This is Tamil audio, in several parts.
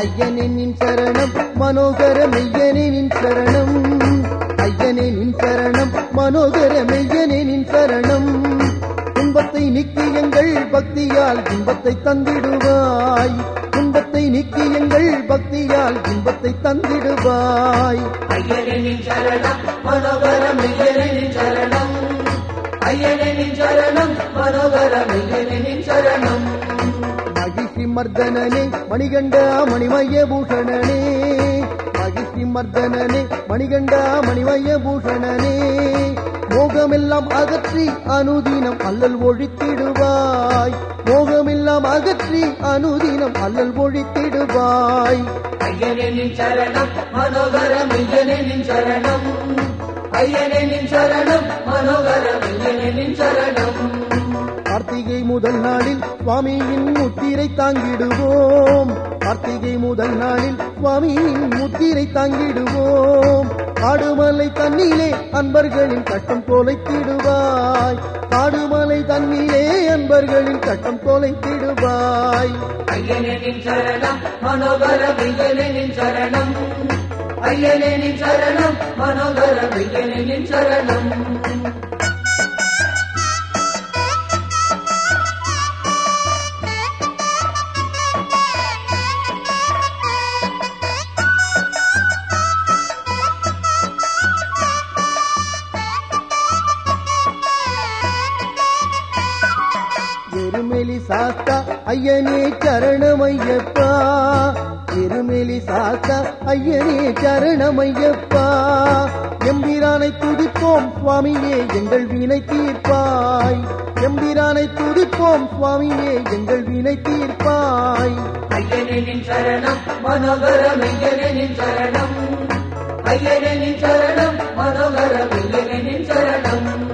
ஐயனின் சரணம் மனோகர மெய்யனே சரணம். ஐயனின் சரணம் மனோகர மெய்யனே சரணம். துன்பத்தை நீக்கி எங்கள் பக்தியால் துன்பத்தை தந்திடுவாய். துன்பத்தை நீக்கி எங்கள் பக்தியால் துன்பத்தை தந்திடுவாய். ஐயனின் சரணம் மனோகரம் ஐயனின் சரணம். ஐயனின் சரணம் மனோகரம் ஐயனின் சரணம். மர்தனனே மணிகண்டா மணிமய பூஷணனே மகிஷி மர்தனனே மணிகண்டா மணிமய பூஷணனே மோகமெல்லாம் அகற்றி அனுதினம் அல்லல் ஒழித்திடுவாய். மோகமெல்லாம் அகற்றி அனுதினம் அல்லல் ஒழித்திடுவாய். ஐயனின் சரணம் மனோகரம் ஐயனின் சரணம். ஐயனின் சரணம் மனோகரம் ஐயனின் சரணம். கார்த்திகை முதல் நாளில் சுவாமியின் முத்திரை தாங்கிடுவோம். கார்த்திகை முதல் நாளில் சுவாமியின் முத்திரை தாங்கிடுவோம். காடுமலை தண்ணீரே அன்பர்களின் கட்டம் தொலைத்திடுவாய் காடுமலை தண்ணீரே அன்பர்களின் கட்டம் தொலைத்திடுவாய் ஐயனின் சரணம் மனோகரம் ஐயனின் சரணம். ஐயனின் சரணம் மனோகரம் ஐயனின் சரணம். சாஸ்தா ஐயனே சரணமையப்பா. எருமெலி சாஸ்தா ஐயனே சரணமையப்பா. எம்பிரானை துதிப்போம் சுவாமியே எங்கள் வீணை தீர்ப்பாய். எம்பிரானை துதிப்போம் சுவாமியே எங்கள் வீணை தீர்ப்பாய். ஐயனின் சரணம் மனோகரம் ஐயனின் சரணம். ஐயனின் சரணம் மனோகரம் ஐயனின் சரணம்.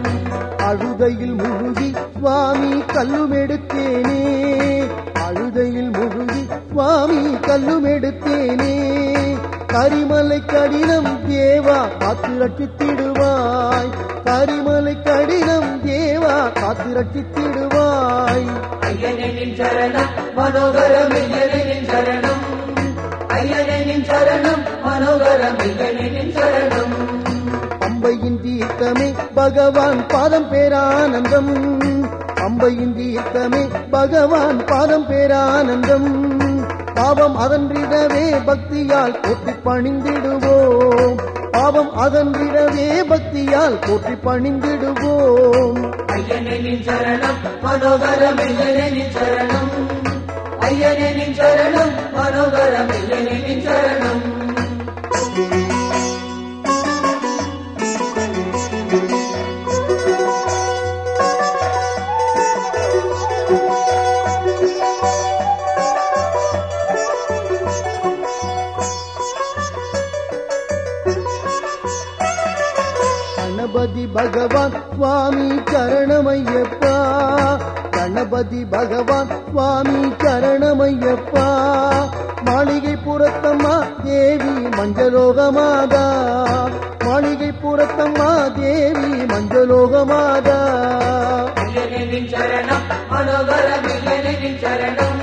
அழுதையில் முழுகி சுவாமி கல்லும் எடுத்தேனே அழுதையில் முழுகி சுவாமி கல்லும் எடுத்தேனே கரிமலை கடினம் தேவா காத்து ரட்சித்திடுவாய். கரிமலை கடினம் தேவா காத்து ரட்சித்திடுவாய். ஐயனின் சரணம் மனோகரம் ஐயனின் சரணம். ஐயனின் சரணம் மனோகரம் ஐயனின் சரணம். அம்பையின் தீர்த்தமே பகவான் பாதம் பேரானந்தம் அம்பையின் தீர்த்தமே பகவான் பாதம் பேரானந்தம். பாவம் அதன்றிடவே பக்தியால் போற்றி பணிந்திடுவோம். பாவம் அதன்றிடவே பக்தியால் போற்றி பணிந்திடுவோம். ஐயனின் சரணம் மனோகரம் ஐயனின் சரணம். ஐயனின் சரணம் மனோகரம் ஐயனின் சரணம். கணபதி பகவான் சுவாமி சரணமையப்பா. கணபதி பகவான் சுவாமி சரணமையப்பா. மாளிகை புறத்தம்மா தேவி மஞ்சலோகமாதா. மாளிகை புறத்தம்மா தேவி மஞ்சலோகமாதா. சரணம் மனோகரம் ஐயனின் சரணம்.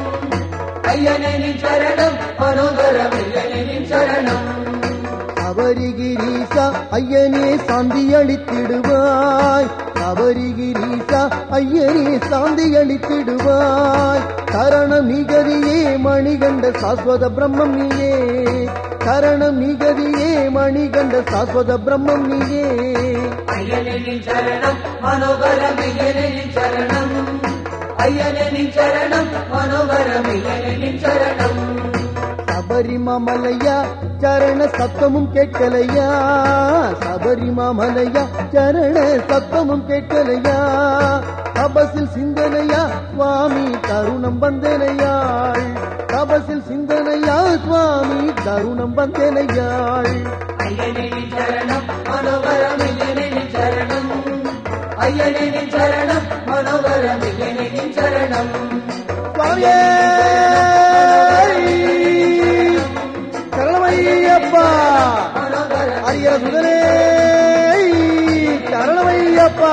ஐயனின் சரணம் மனோகரம் ஐயனின் சரணம். சபரிகிரீசா ஐயனே சாந்தி அளித்திடுவாய் சபரிகிரீசா ஐயனே சாந்தி அளித்திடுவாய் கரணம் நிகதியே மணிகண்ட சாஸ்வத பிரம்மம் நீயே. கரணம் நிகதியே மணிகண்ட சாஸ்வத பிரம்மம் நீயே. ஐயனின் சரணம் மனோகரம் ஐயனின் சரணம். ஐயனின் சரணம் மனோகரம் ஐயனின் சரணம். சபரிமலையா? சரண சத்தமும் கேட்கலையா? சபரிமலையா? சரண சத்தமும் கேட்கலையா? தபசில் சிந்தனையா? சுவாமி தருணம் வந்தனையாள். தபசில் சிந்தனையா? சுவாமி தருணம் வந்தனையாள். சரணம் மனோகரம் சரணம். ஐயனின் சரணம் மனோகரம் சரணம். சுவாமியே!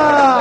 Yeah.